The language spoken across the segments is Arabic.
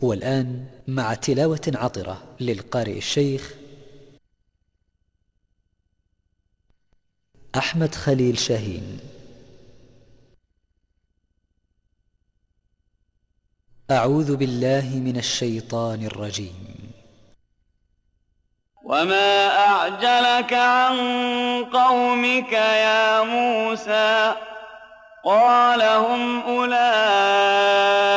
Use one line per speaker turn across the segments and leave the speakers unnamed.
والآن مع تلاوة عطرة للقارئ الشيخ أحمد خليل شاهين. أعوذ بالله من الشيطان الرجيم.
وما أعجلك عن قومك يا موسى؟ قال هم أولئك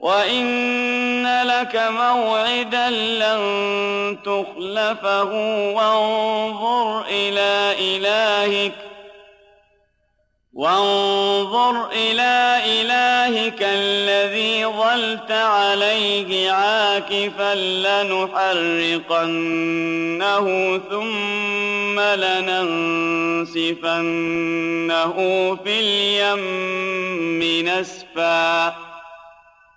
وَإِنَّ لَكَ مَوْعِدًا لَّن تُخْلَفَهُ وَانظُرْ إِلَى إِلَٰهِكَ وانظر إلى إلهك الذي ظلت عليه عاكفا لنحرقنه ثم لننسفنه في اليم نسفاً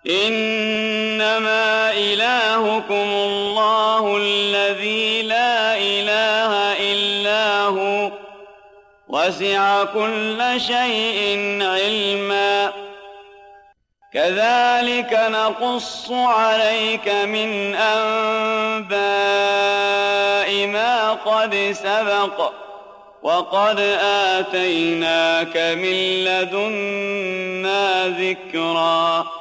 إنما إلهكم الله الذي لا إله إلا هو وسع كل شيء علما. كذلك نقص عليك من أنباء ما قد سبق وقد آتيناك من لدنا ذكرًا.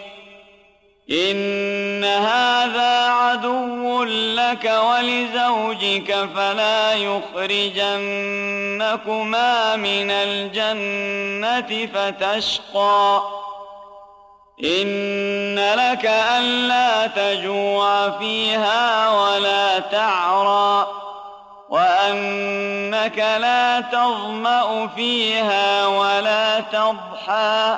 ان هذا عدو لك ولزوجك فلا يخرجنكما من الجنة فتشقى ان لك الا تجوع فيها ولا تعرى وانك لا تظمأ فيها ولا تضحى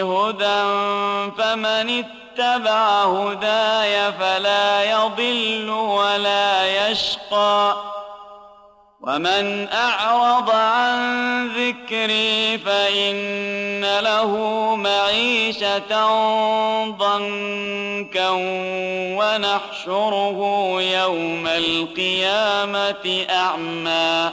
هدى فمن اتبع هدايا فلا يضل ولا يشقى ومن أعرض عن ذكري فإن له معيشة ضنكا ونحشره يوم القيامة أعمى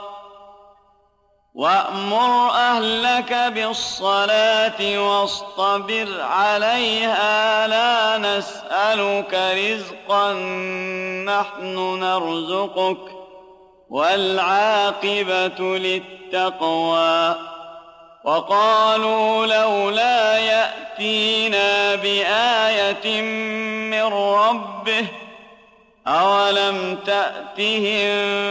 وَأْمُرْ أَهْلَكَ بِالصَّلَاةِ وَاصْطَبِرْ عَلَيْهَا لَا نَسْأَلُكَ رِزْقًا نَحْنُ نَرْزُقُكَ وَالْعَاقِبَةُ لِلتَّقْوَى وَقَالُوا لَوْلَا يَأْتِينَا بِآيَةٍ مِّن رَّبِّهِ أَوَلَمْ تَأْتِهِم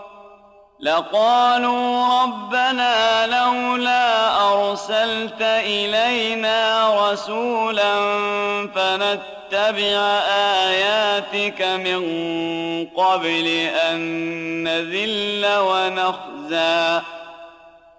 لقالوا ربنا لولا أرسلت إلينا رسولا فنتبع آياتك من قبل أن نذل ونخزى.